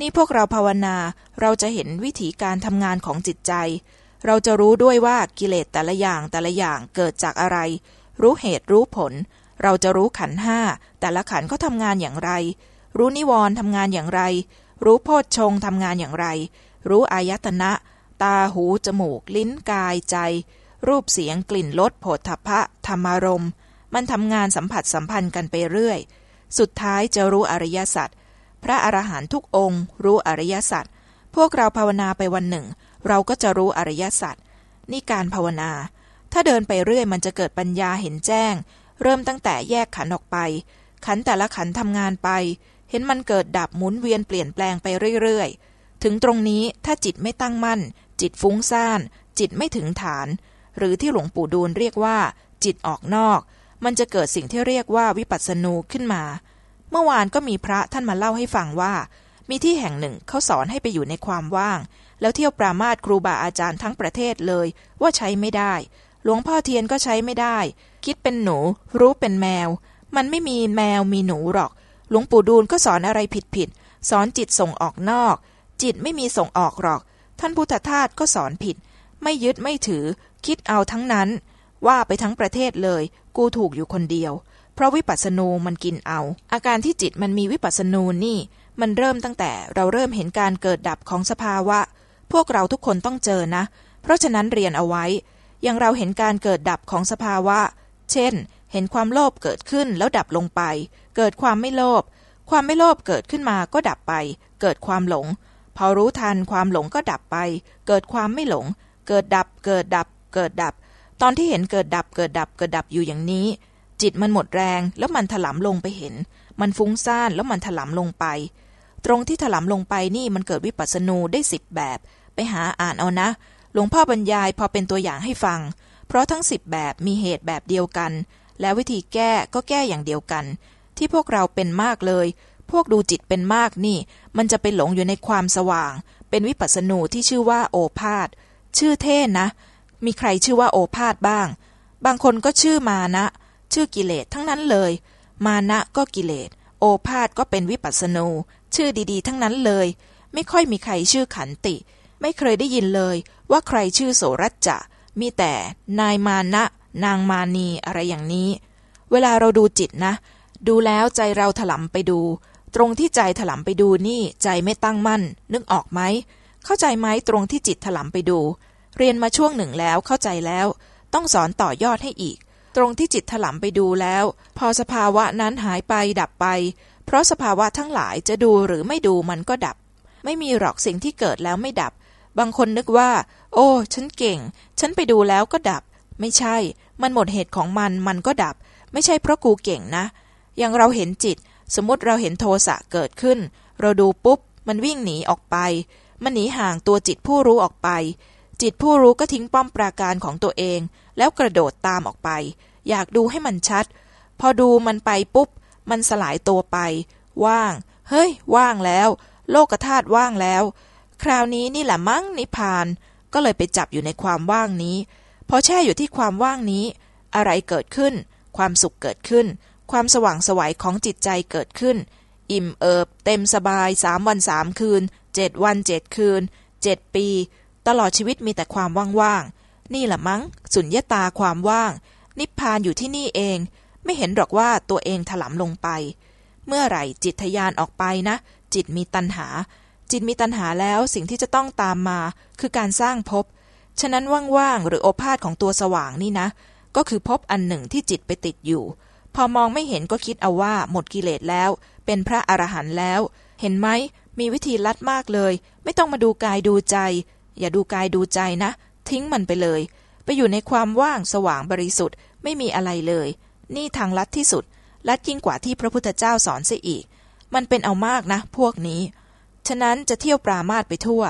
นี่พวกเราภาวนาเราจะเห็นวิธีการทำงานของจิตใจ เราจะรู้ด้วยว่ากิเลสแต่ละอย่างแต่ละอย่างเกิดจากอะไร รู้เหตุรู้ผล เราจะรู้ขันห้า แต่ละขันเขาทำงานอย่างไร รู้นิวรณ์ทำงานอย่างไร รู้โพชฌงทำงานอย่างไร รู้อายตนะ ตาหูจมูก ลิ้นกายใจ รูปเสียงกลิ่นรสโผฏฐัพพะธรรมารมณ์ มันทำงานสัมผัสสัมพันธ์กันไปเรื่อย สุดท้ายจะรู้อริยสัจพระอรหันต์ทุกองค์ รู้อริยสัจพวกเราภาวนาไปวันหนึ่ง เราก็จะรู้อริยสัจนี่การภาวนา ถ้าเดินไปเรื่อยมันจะเกิดปัญญาเห็นแจ้ง เริ่มตั้งแต่แยกขันออกไป ขันแต่ละขันทำงานไป เห็นมันเกิดดับหมุนเวียนเปลี่ยนแปลงไปเรื่อยๆ ถึงตรงนี้ถ้าจิตไม่ตั้งมั่น จิตฟุ้งซ่าน จิตไม่ถึงฐาน หรือที่หลวงปู่ดูลเรียกว่า จิตออกนอก มันจะเกิดสิ่งที่เรียกว่าวิปัสสนูขึ้นมา เมื่อวานก็มีพระท่านมาเล่าให้ฟังว่า มีที่แห่งหนึ่งเขาสอนให้ไปอยู่ในความว่าง แล้วเที่ยวปรามาสครูบาอาจารย์ทั้งประเทศเลย ว่าใช้ไม่ได้ หลวงพ่อเทียนก็ใช้ไม่ได้ คิดเป็นหนู รู้เป็นแมว มันไม่มีแมวมีหนูหรอก หลวงปู่ดูลก็สอนอะไรผิดผิดสอนจิตส่งออกนอก จิตไม่มีส่งออกหรอก ท่านพุทธทาสก็สอนผิด ไม่ยึดไม่ถือ คิดเอาทั้งนั้น ว่าไปทั้งประเทศเลย กูถูกอยู่คนเดียว เพราะวิปัสสนูมันกินเอา อาการที่จิตมันมีวิปัสสนูนี่ มันเริ่มตั้งแต่เราเริ่มเห็นการเกิดดับของสภาวะ พวกเราทุกคนต้องเจอนะ เพราะฉะนั้นเรียนเอาไว้ อย่างเราเห็นการเกิดดับของสภาวะ เช่น เห็นความโลภเกิดขึ้นแล้วดับลงไป เกิดความไม่โลภ ความไม่โลภเกิดขึ้นมาก็ดับไป เกิดความหลง พอรู้ทันความหลงก็ดับไป เกิดความไม่หลง เกิดดับ เกิดดับ เกิดดับ ตอนที่เห็นเกิดดับเกิดดับเกิดดับอยู่อย่างนี้ จิตมันหมดแรงแล้วมันถลำลงไปเห็น มันฟุ้งซ่านแล้วมันถลำลงไป ตรงที่ถลำลงไปนี่มันเกิดวิปัสสนูได้สิบแบบ ไปหาอ่านเอานะ หลวงพ่อบรรยายพอเป็นตัวอย่างให้ฟัง เพราะทั้งสิบแบบมีเหตุแบบเดียวกัน และวิธีแก้ก็แก้อย่างเดียวกัน ที่พวกเราเป็นมากเลย พวกดูจิตเป็นมากนี่ มันจะไปหลงอยู่ในความสว่าง เป็นวิปัสสนูที่ชื่อว่าโอภาษชื่อเท่นะ มีใครชื่อว่าโอภาษบ้าง บางคนก็ชื่อมานะ ชื่อกิเลสทั้งนั้นเลย มานะก็กิเลส โอภาษก็เป็นวิปัสสนู ชื่อดีๆ ทั้งนั้นเลย ไม่ค่อยมีใครชื่อขันติ ไม่เคยได้ยินเลยว่าใครชื่อโสรัจจะ มีแต่นายมานะ นางมานีอะไรอย่างนี้ เวลาเราดูจิตนะ ดูแล้วใจเราถลำไปดู ตรงที่ใจถลำไปดูนี่ใจไม่ตั้งมั่น นึกออกไหม เข้าใจไหมตรงที่จิตถลำไปดู เรียนมาช่วงหนึ่งแล้วเข้าใจแล้ว ต้องสอนต่อยอดให้อีก ตรงที่จิตถลำไปดูแล้ว พอสภาวะนั้นหายไปดับไป เพราะสภาวะทั้งหลายจะดูหรือไม่ดูมันก็ดับ ไม่มีหรอกสิ่งที่เกิดแล้วไม่ดับ บางคนนึกว่า โอ้ ฉันเก่ง ฉันไปดูแล้วก็ดับ ไม่ใช่ มันหมดเหตุของมันมันก็ดับ ไม่ใช่เพราะกูเก่งนะ อย่างเราเห็นจิต สมมติเราเห็นโทสะเกิดขึ้น เราดูปุ๊บ มันวิ่งหนีออกไป มันหนีห่างตัวจิตผู้รู้ออกไป จิตผู้รู้ก็ทิ้งป้อมปราการของตัวเอง แล้วกระโดดตามออกไป อยากดูให้มันชัด พอดูมันไปปุ๊บ มันสลายตัวไป ว่าง เฮ้ย ว่างแล้ว โลกธาตุว่างแล้ว คราวนี้นี่แหละมั้งนิพพาน ก็เลยไปจับอยู่ในความว่างนี้ พอแช่อยู่ที่ความว่างนี้ อะไรเกิดขึ้น ความสุขเกิดขึ้น ความสว่างสวัยของจิตใจเกิดขึ้น อิ่มเอิบ เต็มสบายสามวันสามคืนเจ็ดวันเจ็ดคืนเจ็ดปี ตลอดชีวิตมีแต่ความว่างๆ นี่แหละมั้ง สุญญตาความว่าง นิพพานอยู่ที่นี่เอง ไม่เห็นหรอกว่าตัวเองถลำลงไป เมื่อไหร่จิตทยานออกไปนะ จิตมีตัณหา จิตมีตัณหาแล้วสิ่งที่จะต้องตามมา คือการสร้างภพ ฉะนั้นว่างๆ หรือโอภาษของตัวสว่างนี่นะ ก็คือภพอันหนึ่งที่จิตไปติดอยู่ พอมองไม่เห็นก็คิดเอาว่าหมดกิเลสแล้ว เป็นพระอรหันต์แล้ว เห็นไหมมีวิธีลัดมากเลย ไม่ต้องมาดูกายดูใจ อย่าดูกายดูใจนะ ทิ้งมันไปเลย ไปอยู่ในความว่างสว่างบริสุทธิ์ ไม่มีอะไรเลย นี่ทางลัดที่สุด ลัดยิ่งกว่าที่พระพุทธเจ้าสอนเสียอีก มันเป็นเอามากนะ พวกนี้ ฉะนั้นจะเที่ยวปรามาสไปทั่ว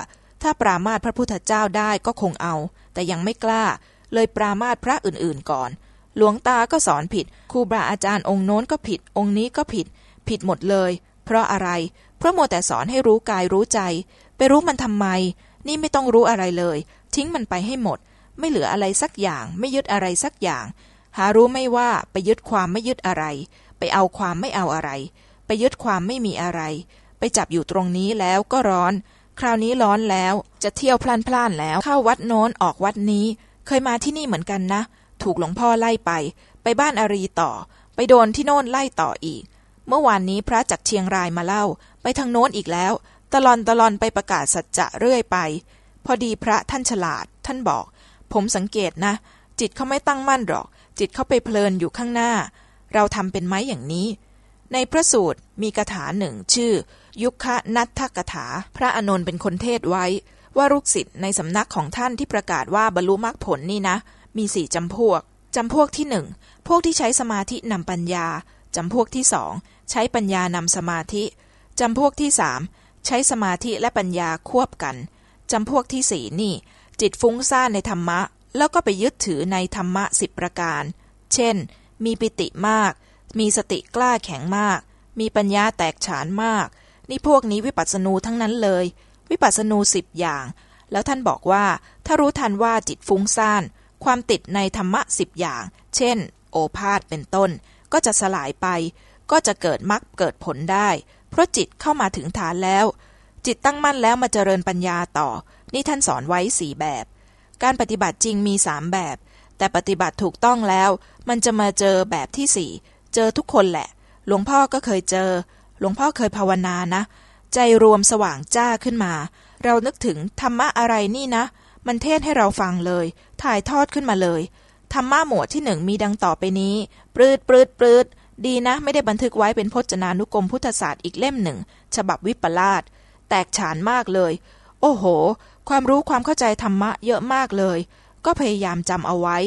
ถ้าปรามาสพระพุทธเจ้าได้ก็คงเอา แต่ยังไม่กล้า เลยปรามาสพระอื่นๆก่อน หลวงตาก็สอนผิด ครูบาอาจารย์องค์โน้นก็ผิด องค์นี้ก็ผิด ผิดหมดเลย เพราะอะไร เพราะโมวแต่สอนให้รู้กายรู้ใจ ไปรู้มันทำไม นี่ไม่ต้องรู้อะไรเลย ทิ้งมันไปให้หมด ไม่เหลืออะไรสักอย่าง ไม่ยึดอะไรสักอย่าง หารู้ไม่ว่าไปยึดความไม่ยึดอะไร ไปเอาความไม่เอาอะไร ไปยึดความไม่มีอะไร ไปจับอยู่ตรงนี้แล้วก็ร้อน คราวนี้ร้อนแล้ว จะเที่ยวพล่านพลานแล้ว เข้าวัดโน้นออกวัดนี้ เคยมาที่นี่เหมือนกันนะ ถูกหลวงพ่อไล่ไป ไปบ้านอารีต่อ ไปโดนที่โน่นไล่ต่ออีก เมื่อวานนี้พระจากเชียงรายมาเล่า ไปทางโน้นอีกแล้ว ตลอนตลอนไปประกาศสัจจะเรื่อยไป พอดีพระท่านฉลาด ท่านบอก ผมสังเกตนะ จิตเขาไม่ตั้งมั่นหรอก จิตเขาไปเพลินอยู่ข้างหน้า เราทำเป็นไหมอย่างนี้ ในพระสูตรมีคาถาหนึ่งชื่อ ยุคนัททกถา พระอนนท์เป็นคนเทศไว้ ว่าลูกศิษย์ในสำนักของท่านที่ประกาศว่าบรรลุมรรคผลนี่นะ มีสี่จำพวกจำพวกที่หนึ่งพวกที่ใช้สมาธินำปัญญาจำพวกที่สองใช้ปัญญานำสมาธิจำพวกที่สาม ใช้สมาธิและปัญญาควบกันจำพวกที่สี่นี่ จิตฟุ้งซ่านในธรรมะ แล้วก็ไปยึดถือในธรรมะสิบประการ เช่น มีปิติมาก มีสติกล้าแข็งมาก มีปัญญาแตกฉานมาก นี่พวกนี้วิปัสสนูทั้งนั้นเลย วิปัสสนูสิบอย่าง แล้วท่านบอกว่า ถ้ารู้ทันว่าจิตฟุ้งซ่าน ความติดในธรรมะสิบอย่าง เช่น โอภาษเป็นต้น ก็จะสลายไป ก็จะเกิดมรรคเกิดผลได้ เพราะจิตเข้ามาถึงฐานแล้ว จิตตั้งมั่นแล้วมาเจริญปัญญาต่อ นี่ท่านสอนไว้สี่แบบ การปฏิบัติจริงมีสามแบบ แต่ปฏิบัติถูกต้องแล้ว มันจะมาเจอแบบที่สี่เจอทุกคนแหละ หลวงพ่อก็เคยเจอ หลวงพ่อเคยภาวนานะ ใจรวมสว่างจ้าขึ้นมา เรานึกถึงธรรมะอะไรนี่นะ มันเทศให้เราฟังเลย ถ่ายทอดขึ้นมาเลยธรรมะหมวดที่หนึ่งมีดังต่อไปนี้ ปลืดปลืดปลืด ดีนะไม่ได้บันทึกไว้เป็นพจนานุกรมพุทธศาสตร์อีกเล่มหนึ่ง ฉบับวิปลาสแตกฉานมากเลย โอ้โห ความรู้ความเข้าใจธรรมะเยอะมากเลย ก็พยายามจำเอาไว้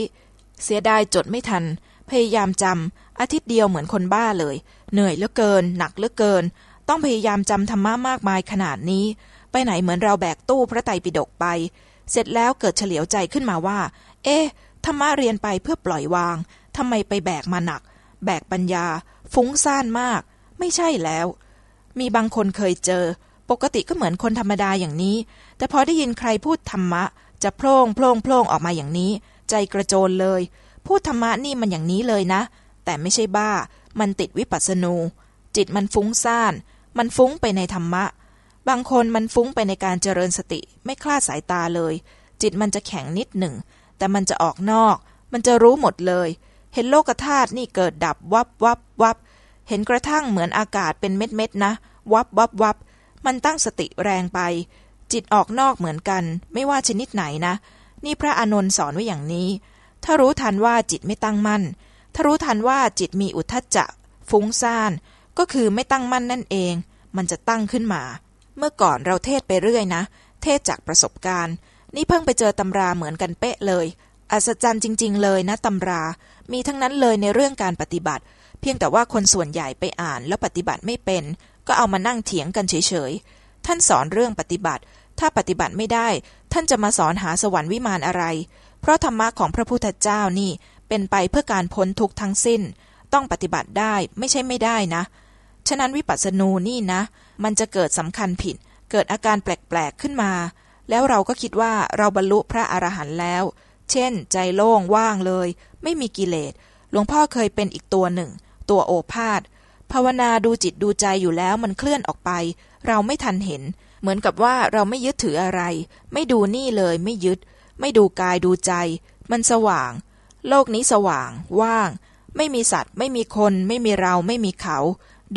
เสียดายจดไม่ทัน พยายามจำอาทิตย์เดียวเหมือนคนบ้าเลย เหนื่อยเหลือเกิน หนักเหลือเกิน ต้องพยายามจำธรรมะมากมายขนาดนี้ ไปไหนเหมือนเราแบกตู้พระไตรปิฎกไป เสร็จแล้วเกิดเฉลียวใจขึ้นมาว่า เอ๊ะธรรมะเรียนไปเพื่อปล่อยวางทำไมไปแบกมาหนัก แบกปัญญา ฟุ้งซ่านมาก ไม่ใช่แล้ว มีบางคนเคยเจอ ปกติก็เหมือนคนธรรมดาอย่างนี้ แต่พอได้ยินใครพูดธรรมะ จะโพล่งโพล่งโพล่งออกมาอย่างนี้ ใจกระโจนเลย พูดธรรมะนี่มันอย่างนี้เลยนะ แต่ไม่ใช่บ้า มันติดวิปัสสนู จิตมันฟุ้งซ่าน มันฟุ้งไปในธรรมะ บางคนมันฟุ้งไปในการเจริญสติ ไม่คลาดสายตาเลย จิตมันจะแข็งนิดหนึ่ง แต่มันจะออกนอก มันจะรู้หมดเลย เห็นโลกธาตุนี่เกิดดับวับวับวับ เห็นกระทั่งเหมือนอากาศเป็นเม็ดเม็ดนะ วับวับวับ มันตั้งสติแรงไป จิตออกนอกเหมือนกัน ไม่ว่าชนิดไหนนะ นี่พระอานนท์สอนไว้อย่างนี้ ถ้ารู้ทันว่าจิตไม่ตั้งมั่น ถ้ารู้ทันว่าจิตมีอุทธัจจะ ฟุ้งซ่าน ก็คือไม่ตั้งมั่นนั่นเอง มันจะตั้งขึ้นมา เมื่อก่อนเราเทศไปเรื่อยนะ เทศจากประสบการณ์ นี่เพิ่งไปเจอตำราเหมือนกันเป๊ะเลย อัศจรรย์จริง ๆ เลยนะตำรา มีทั้งนั้นเลยในเรื่องการปฏิบัติ เพียงแต่ว่าคนส่วนใหญ่ไปอ่านแล้วปฏิบัติไม่เป็น ก็เอามานั่งเถียงกันเฉยๆ ท่านสอนเรื่องปฏิบัติ ถ้าปฏิบัติไม่ได้ ท่านจะมาสอนหาสวรรค์วิมานอะไร เพราะธรรมะของพระพุทธเจ้านี่เป็นไปเพื่อการพ้นทุกข์ทั้งสิ้น ต้องปฏิบัติได้ไม่ใช่ไม่ได้นะ ฉะนั้นวิปัสสนูนี่นะ มันจะเกิดสำคัญผิด เกิดอาการแปลกๆขึ้นมา แล้วเราก็คิดว่าเราบรรลุพระอรหันต์แล้ว เช่น ใจโล่งว่างเลย ไม่มีกิเลส หลวงพ่อเคยเป็นอีกตัวหนึ่ง ตัวโอภาษภาวนาดูจิตดูใจอยู่แล้วมันเคลื่อนออกไป เราไม่ทันเห็น เหมือนกับว่าเราไม่ยึดถืออะไร ไม่ดูนี่เลยไม่ยึด ไม่ดูกายดูใจ มันสว่าง โลกนี้สว่าง ว่าง ไม่มีสัตว์ ไม่มีคน ไม่มีเราไม่มีเขา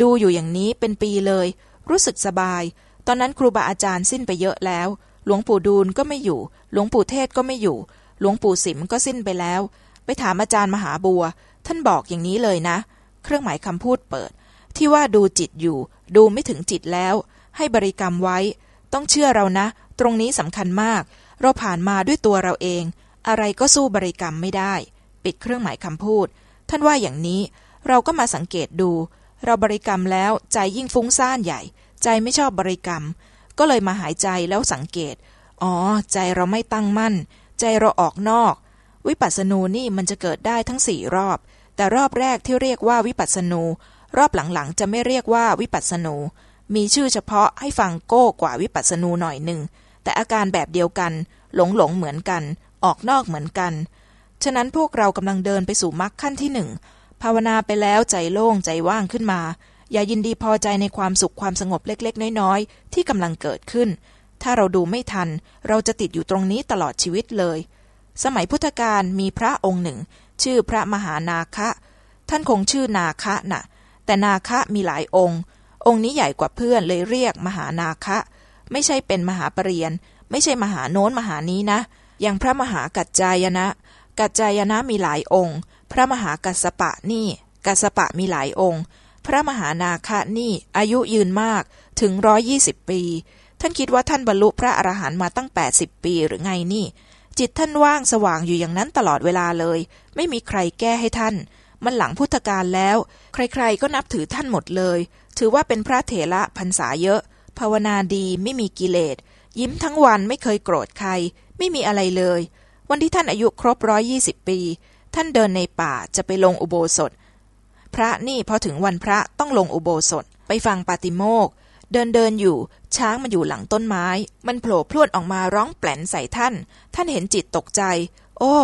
ดูอยู่อย่างนี้เป็นปีเลย รู้สึกสบาย ตอนนั้นครูบาอาจารย์สิ้นไปเยอะแล้ว หลวงปู่ดูลก็ไม่อยู่ หลวงปู่เทศก็ไม่อยู่ หลวงปู่สิมก็สิ้นไปแล้ว ไปถามอาจารย์มหาบัว ท่านบอกอย่างนี้เลยนะ เครื่องหมายคำพูดเปิด ที่ว่าดูจิตอยู่ ดูไม่ถึงจิตแล้ว ให้บริกรรมไว้ ต้องเชื่อเรานะ ตรงนี้สำคัญมาก เราผ่านมาด้วยตัวเราเอง อะไรก็สู้บริกรรมไม่ได้ ปิดเครื่องหมายคำพูด ท่านว่าอย่างนี้ เราก็มาสังเกตดู เราบริกรรมแล้วใจยิ่งฟุ้งซ่านใหญ่ ใจไม่ชอบบริกรรม ก็เลยมาหายใจแล้วสังเกต อ๋อ ใจเราไม่ตั้งมั่น ใจเราออกนอก วิปัสสนูนี่มันจะเกิดได้ทั้งสี่รอบ แต่รอบแรกที่เรียกว่าวิปัสสนู รอบหลังๆ จะไม่เรียกว่าวิปัสสนู มีชื่อเฉพาะให้ฟังโก้กว่าวิปัสสนูหน่อยหนึ่ง แต่อาการแบบเดียวกัน หลงหลงเหมือนกัน ออกนอกเหมือนกัน ฉะนั้นพวกเรากำลังเดินไปสู่มรรคขั้นที่หนึ่งภาวนาไปแล้วใจโล่งใจว่างขึ้นมา อย่ายินดีพอใจในความสุขความสงบเล็กๆ น้อยๆ ที่กำลังเกิดขึ้น ถ้าเราดูไม่ทัน เราจะติดอยู่ตรงนี้ตลอดชีวิตเลย สมัยพุทธกาลมีพระองค์หนึ่ง ชื่อพระมหานาคะ ท่านคงชื่อนาคะน่ะ แต่นาคะมีหลายองค์ องค์นี้ใหญ่กว่าเพื่อนเลยเรียกมหานาคะ ไม่ใช่เป็นมหาปรริญญาไม่ใช่มหาโน้นมหานี้นะ อย่างพระมหากัจจายนะ กัจจายนะมีหลายองค์ พระมหากัสปะนี่ กัสสปะมีหลายองค์ พระมหานาคะนี่อายุยืนมากถึงร้อยี่สิบปี ท่านคิดว่าท่านบรรลุพระอรหันต์มาตั้งแปดสิบปีหรือไงนี่ จิตท่านว่างสว่างอยู่อย่างนั้นตลอดเวลาเลย ไม่มีใครแก้ให้ท่าน มันหลังพุทธกาลแล้ว ใครๆก็นับถือท่านหมดเลย ถือว่าเป็นพระเถระพรรษาเยอะ ภาวนาดีไม่มีกิเลส ยิ้มทั้งวันไม่เคยโกรธใคร ไม่มีอะไรเลย วันที่ท่านอายุครบร้อยี่สิบปี ท่านเดินในป่าจะไปลงอุโบสถ พระนี่พอถึงวันพระต้องลงอุโบสถ ไปฟังปาติโมก เดินเดินอยู่ ช้างมันอยู่หลังต้นไม้ มันโผล่พรวดออกมาร้องแปลนใส่ท่าน ท่านเห็นจิตตกใจ โอ้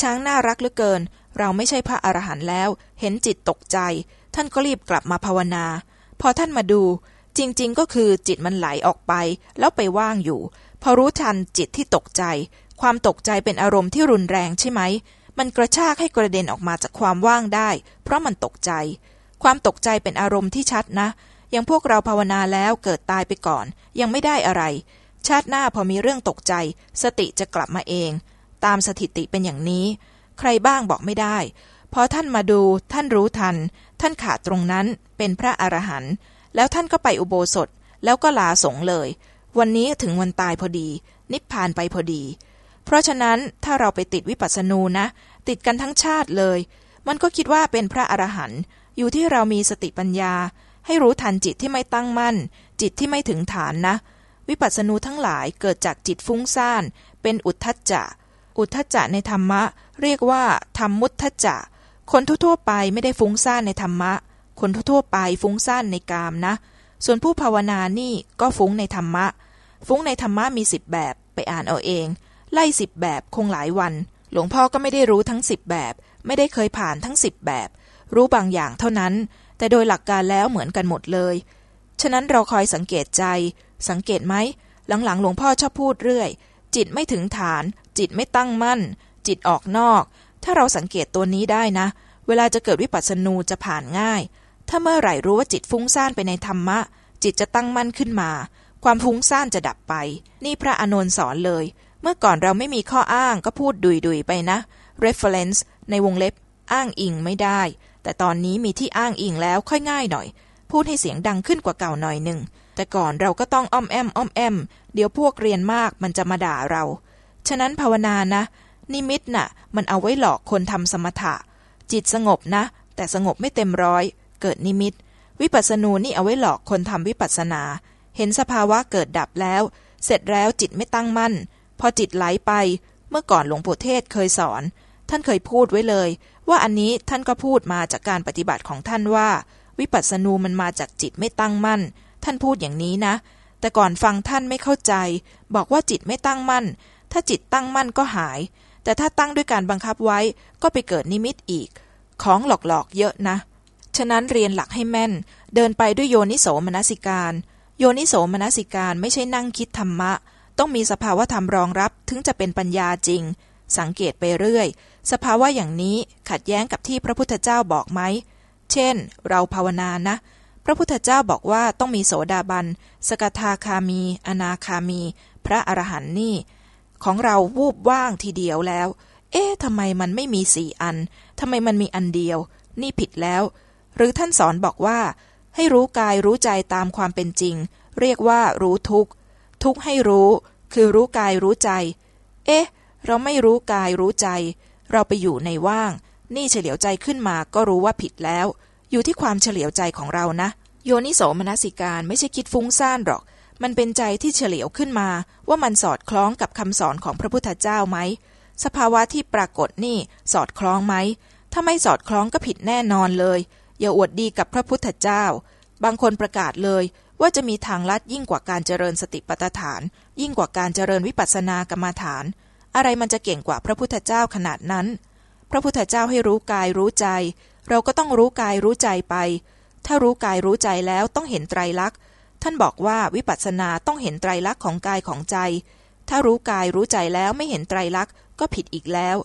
ช้างน่ารักเหลือเกิน เราไม่ใช่พระอรหันต์แล้ว เห็นจิตตกใจ ท่านก็รีบกลับมาภาวนา พอท่านมาดู จริง ๆ ก็คือจิตมันไหลออกไป แล้วไปว่างอยู่ พอรู้ทันจิตที่ตกใจ ความตกใจเป็นอารมณ์ที่รุนแรงใช่ไหม มันกระชากให้กระเด็นออกมาจากความว่างได้ เพราะมันตกใจ ความตกใจเป็นอารมณ์ที่ชัดนะ อย่างพวกเราภาวนาแล้วเกิดตายไปก่อน ยังไม่ได้อะไร ชาติหน้าพอมีเรื่องตกใจ สติจะกลับมาเอง ตามสถิติเป็นอย่างนี้ ใครบ้างบอกไม่ได้ พอท่านมาดูท่านรู้ทัน ท่านขาดตรงนั้นเป็นพระอรหันต์แล้วท่านก็ไปอุโบสถ แล้วก็ลาสงเลย วันนี้ถึงวันตายพอดี นิพพานไปพอดี เพราะฉะนั้นถ้าเราไปติดวิปัสสนูนะ ติดกันทั้งชาติเลย มันก็คิดว่าเป็นพระอรหันต์อยู่ที่เรามีสติปัญญา ให้รู้ทันจิตที่ไม่ตั้งมั่น จิตที่ไม่ถึงฐานนะ วิปัสสนูทั้งหลายเกิดจากจิตฟุ้งซ่าน เป็นอุทธัจจะ อุทธัจจะในธรรมะ เรียกว่าธรรมมุทธัจจะ คนทั่วๆไปไม่ได้ฟุ้งซ่านในธรรมะ คนทั่วๆไปฟุ้งซ่านในกามนะ ส่วนผู้ภาวนานี่ก็ฟุ้งในธรรมะ ฟุ้งในธรรมะมีสิบแบบไปอ่านเอาเอง ไล่สิบแบบคงหลายวัน หลวงพ่อก็ไม่ได้รู้ทั้งสิบแบบ ไม่ได้เคยผ่านทั้งสิบแบบ รู้บางอย่างเท่านั้น แต่โดยหลักการแล้วเหมือนกันหมดเลย ฉะนั้นเราคอยสังเกตใจ สังเกตไหม หลังๆ หลวงพ่อชอบพูดเรื่อย จิตไม่ถึงฐาน จิตไม่ตั้งมั่น จิตออกนอก ถ้าเราสังเกตตัวนี้ได้นะ เวลาจะเกิดวิปัสสนูจะผ่านง่าย ถ้าเมื่อไหร่รู้ว่าจิตฟุ้งซ่านไปในธรรมะ จิตจะตั้งมั่นขึ้นมา ความฟุ้งซ่านจะดับไป นี่พระอานนท์สอนเลย เมื่อก่อนเราไม่มีข้ออ้างก็พูดดุยๆไปนะ reference ในวงเล็บอ้างอิงไม่ได้ แต่ตอนนี้มีที่อ้างอิงแล้วค่อยง่ายหน่อย พูดให้เสียงดังขึ้นกว่าเก่าหน่อยหนึ่ง แต่ก่อนเราก็ต้องอ้อมแอมอ้อมแอม เดี๋ยวพวกเรียนมากมันจะมาด่าเรา ฉะนั้นภาวนานะ นิมิตน่ะ มันเอาไว้หลอกคนทำสมถะ จิตสงบนะ แต่สงบไม่เต็มร้อย เกิดนิมิต วิปัสสนูนี่เอาไว้หลอกคนทำวิปัสสนา เห็นสภาวะเกิดดับแล้ว เสร็จแล้วจิตไม่ตั้งมั่น พอจิตไหลไป เมื่อก่อนหลวงปู่เทศเคยสอน ท่านเคยพูดไว้เลย ว่าอันนี้ท่านก็พูดมาจากการปฏิบัติของท่านว่า วิปัสสนูมันมาจากจิตไม่ตั้งมั่น ท่านพูดอย่างนี้นะ แต่ก่อนฟังท่านไม่เข้าใจ บอกว่าจิตไม่ตั้งมั่น ถ้าจิตตั้งมั่นก็หาย แต่ถ้าตั้งด้วยการบังคับไว้ก็ไปเกิดนิมิตอีก ของหลอกๆเยอะนะ ฉะนั้นเรียนหลักให้แม่น เดินไปด้วยโยนิโสมนสิการ โยนิโสมนสิการไม่ใช่นั่งคิดธรรมะ ต้องมีสภาวะธรรมรองรับถึงจะเป็นปัญญาจริง สังเกตไปเรื่อย สภาวะอย่างนี้ขัดแย้งกับที่พระพุทธเจ้าบอกไหม เช่น เราภาวนานะ พระพุทธเจ้าบอกว่าต้องมีโสดาบัน สกทาคามี อนาคามี พระอรหันต์นี่ ของเราวูบว่างทีเดียวแล้ว เอ๊ะทำไมมันไม่มีสี่อัน ทำไมมันมีอันเดียว นี่ผิดแล้ว หรือท่านสอนบอกว่า ให้รู้กายรู้ใจตามความเป็นจริง เรียกว่ารู้ทุกทุกให้รู้ คือรู้กายรู้ใจ เอ๊ะ เราไม่รู้กายรู้ใจ เราไปอยู่ในว่าง นี่เฉลียวใจขึ้นมาก็รู้ว่าผิดแล้ว อยู่ที่ความเฉลียวใจของเรานะ โยนิโสมนสิการไม่ใช่คิดฟุ้งซ่านหรอก มันเป็นใจที่เฉลียวขึ้นมา ว่ามันสอดคล้องกับคำสอนของพระพุทธเจ้าไหม สภาวะที่ปรากฏนี่สอดคล้องไหม ถ้าไม่สอดคล้องก็ผิดแน่นอนเลย อย่าอวดดีกับพระพุทธเจ้า บางคนประกาศเลยว่าจะมีทางลัดยิ่งกว่าการเจริญสติปัฏฐาน ยิ่งกว่าการเจริญวิปัสสนากรรมฐาน อะไรมันจะเก่งกว่าพระพุทธเจ้าขนาดนั้น พระพุทธเจ้าให้รู้กายรู้ใจ เราก็ต้องรู้กายรู้ใจไป ถ้ารู้กายรู้ใจแล้วต้องเห็นไตรลักษณ์ ท่านบอกว่าวิปัสสนาต้องเห็นไตรลักษณ์ของกายของใจ ถ้ารู้กายรู้ใจแล้วไม่เห็นไตรลักษณ์ก็ผิดอีกแล้ว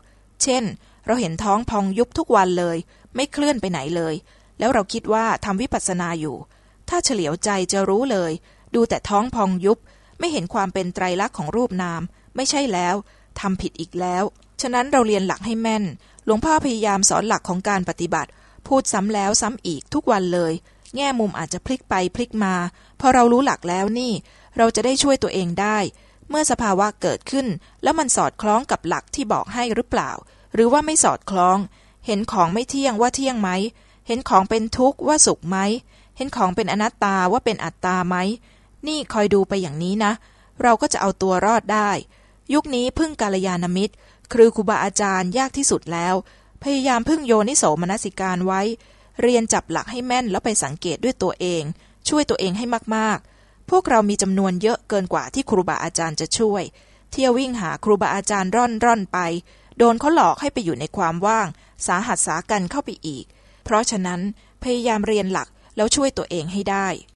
เช่น เราเห็นท้องพองยุบทุกวันเลย ไม่เคลื่อนไปไหนเลย แล้วเราคิดว่าทำวิปัสสนาอยู่ ถ้าเฉลียวใจจะรู้เลย ดูแต่ท้องพองยุบ ไม่เห็นความเป็นไตรลักษณ์ของรูปนาม ไม่ใช่แล้ว ทำผิดอีกแล้ว ฉะนั้นเราเรียนหลักให้แม่น หลวงพ่อพยายามสอนหลักของการปฏิบัติ พูดซ้ำแล้วซ้ำอีกทุกวันเลย แง่มุมอาจจะพลิกไปพลิกมา พอเรารู้หลักแล้วนี่ เราจะได้ช่วยตัวเองได้ เมื่อสภาวะเกิดขึ้น แล้วมันสอดคล้องกับหลักที่บอกให้หรือเปล่า หรือว่าไม่สอดคล้อง เห็นของไม่เที่ยงว่าเที่ยงไหม เห็นของเป็นทุกข์ว่าสุขไหม เห็นของเป็นอนัตตาว่าเป็นอัตตาไหม นี่คอยดูไปอย่างนี้นะ เราก็จะเอาตัวรอดได้ ยุคนี้พึ่งกาลยานมิตร ครูครูบาอาจารย์ยากที่สุดแล้ว พยายามพึ่งโยนิโสมนสิการไว้ เรียนจับหลักให้แม่นแล้วไปสังเกตด้วยตัวเอง ช่วยตัวเองให้มากๆ พวกเรามีจำนวนเยอะเกินกว่าที่ครูบาอาจารย์จะช่วย เที่ยววิ่งหาครูบาอาจารย์ร่อนร่อนไป โดนเขาหลอกให้ไปอยู่ในความว่าง สาหัสสากันเข้าไปอีก เพราะฉะนั้นพยายามเรียนหลักแล้วช่วยตัวเองให้ได้